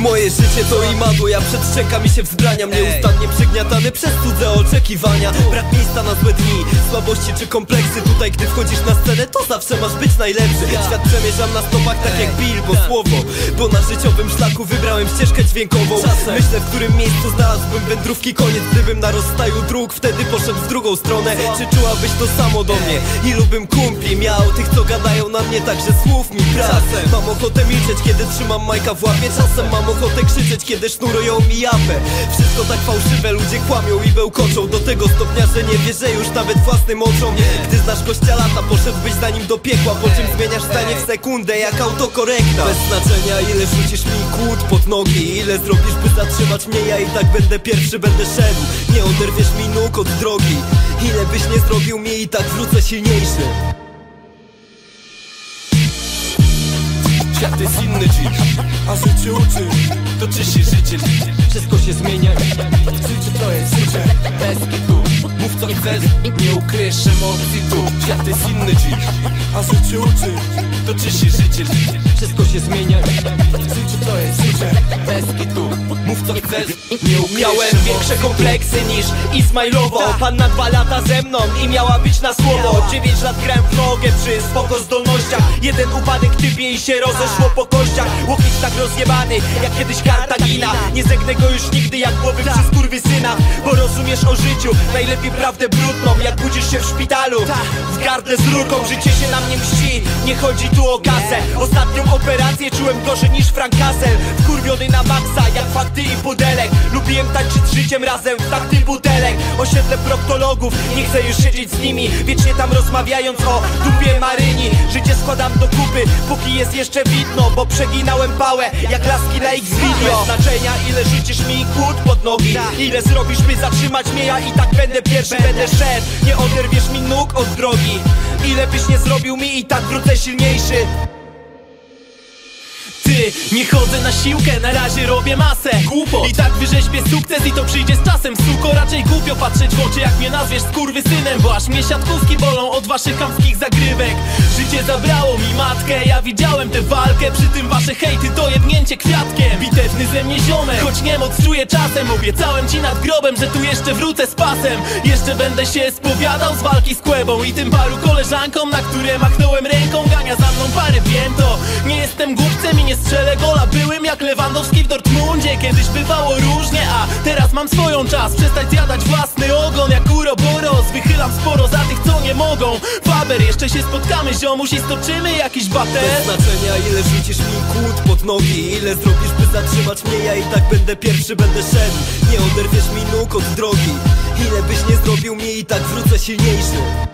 Moje życie to imadło, ja przed szczękami się wzbraniam Nieustannie przygniatany przez cudze oczekiwania. Brak miejsca na złe dni, słabości czy kompleksy. Tutaj gdy wchodzisz na scenę to zawsze masz być najlepszy. Świat przemierzam na stopach tak jak Bill, bo słowo. Bo na życiowym szlaku wybrałem ścieżkę dźwiękową. Myślę w którym miejscu znalazłbym wędrówki koniec. Gdybym na rozstaju dróg wtedy poszedł w drugą stronę. Czy czułabyś to samo do mnie? Ilu bym kumpli miał? Tych co gadają na mnie tak, że słów mi brak. Mam ochotę milczeć kiedy trzymam majka w łapie. Czasem mam ochotę krzyczeć kiedy sznurują mi japę. Wszystko tak fałszywe, ludzie kłamią i bełkoczą. Do tego stopnia, że nie wierzę już nawet własnym oczom. Gdy znasz gościa lata, poszedłbyś za nim do piekła. Po czym zmieniasz zdanie w sekundę jak autokorekta. Bez znaczenia ile rzucisz mi kłód pod nogi. Ile zrobisz by zatrzymać mnie, ja i tak będę pierwszy, będę szedł. Nie oderwiesz mi nóg od drogi. Ile byś nie zrobił mi i tak wrócę silniejszy Świat jest inny dziś, a życie uczy Toczy się życie, wszystko się zmienia. Życie to jest życie, bez kitu. Mów co chcesz, nie ukryjesz emocji tu. Świat jest inny dziś, a życie uczy Toczy się życie, wszystko się zmienia. Życie to jest życie, bez kitu Mów co chcesz, nie ukryjesz Miałem większe kompleksy niż Ismailowo. Panna dwa lata ze mną i miała być na słowo. Dziewięć lat grałem w nogę przy spoko zdolnościach. Jeden upadek typie i się rozeszło po kościach. Łokieć tak rozjebany jak kiedyś Kartagina Nie zegnę go już nigdy jak głowy przez syna. Bo rozumiesz o życiu najlepiej prawdę brudną. Jak budzisz się w szpitalu w gardle z rurką Życie się na mnie mści, nie chodzi tu o kasę Ostatnią operację czułem gorzej niż Frank Castle. Wkurwiony na maksa jak fakty i pudelek Lubiłem tańczyć z życiem razem w takty butelek. Osiedle proktologów, nie chcę już siedzieć z nimi. Wiecznie tam rozmawiając o dupie Maryni. Życie składam do kupy, póki jest jeszcze widno Bo przeginałem pałę, jak laski na X-Video znaczenia ile rzucisz mi kłód pod nogi. Ile zrobisz by zatrzymać mnie, ja i tak będę pierwszy, będę szedł. Nie oderwiesz mi nóg od drogi. Ile byś nie zrobił mi i tak wrócę silniejszy ty, nie chodzę na siłkę, na razie robię masę. Głupot. I tak wyrzeźbię sukces i to przyjdzie z czasem. Suko, raczej głupio patrzeć w oczy jak mnie nazwiesz synem Bo aż mnie siatkówki bolą od waszych kamskich zagrywek. Życie zabrało mi matkę, ja widziałem tę walkę. Przy tym wasze hejty to jednięcie kwiatkiem. Bitewny ze mnie ziomek, choć nie moc czuję czasem. Obiecałem ci nad grobem, że tu jeszcze wrócę z pasem. Jeszcze będę się spowiadał z walki z kłebą I tym paru koleżankom, na które machnąłem ręką. Gania za mną pary, wiem to. Nie jestem głupcem i nie strzelę gola Byłem jak Lewandowski w Dortmundzie. Kiedyś bywało różnie, a teraz mam swoją czas. Przestać zjadać własny ogon jak uroboros. Wychylam sporo za tych co nie mogą. Faber, jeszcze się spotkamy ziomuś i stoczymy jakiś bater Bez znaczenia ile rzucisz mi kłód pod nogi Ile zrobisz by zatrzymać mnie, ja i tak będę pierwszy, będę szedł. Nie oderwiesz mi nóg od drogi. Ile byś nie zrobił mi i tak wrócę silniejszy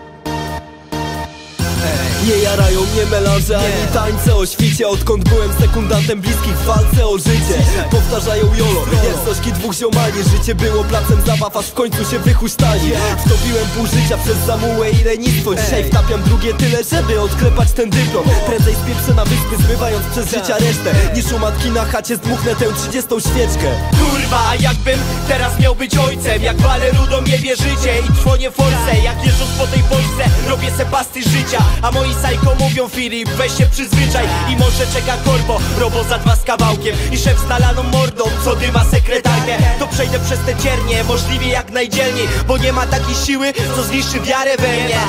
nie jarają mnie melanże ani tańce o świcie Odkąd byłem sekundantem bliskich w walce o życie. Powtarzają jolo, jak sośki dwóch ziomali Życie było placem zabaw, aż w końcu się wychuśtali. Wtopiłem pół życia przez zamułę i lenistwo. Dzisiaj wtapiam drugie tyle, żeby odklepać ten dyplom. Prędzej spieprzę na wyspy, zmywając przez życia resztę Niż u matki na chacie zdmuchnę tę trzydziestą świeczkę. Kurwa, jakbym teraz miał być ojcem? Jak walę rudą jebie życie i trwonie force. Jak jeżdżąc po tej Polsce, robię se pasty życia A moi Sajko mówią Filip, weź się przyzwyczaj I może czeka korbo, robo za dwa z kawałkiem. I szef z nalaną mordą, co dyma sekretarkę. To przejdę przez te ciernie, możliwie jak najdzielniej Bo nie ma takiej siły, co zniszczy wiarę we mnie.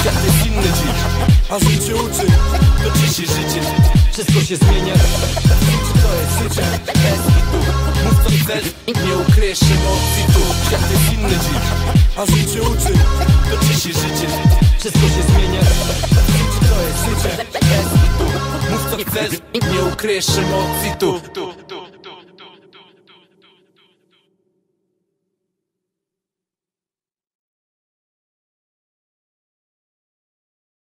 Świat jest inny dziś, a życie uczy. Toczy się życie, wszystko się zmienia. Życie to jest życie, Mów co chcesz, nie ukryjesz emocji tu Świat jest inny dziś, a życie uczy jest życie, bez kitu Mów co chcesz, nie ukryjesz emocji tu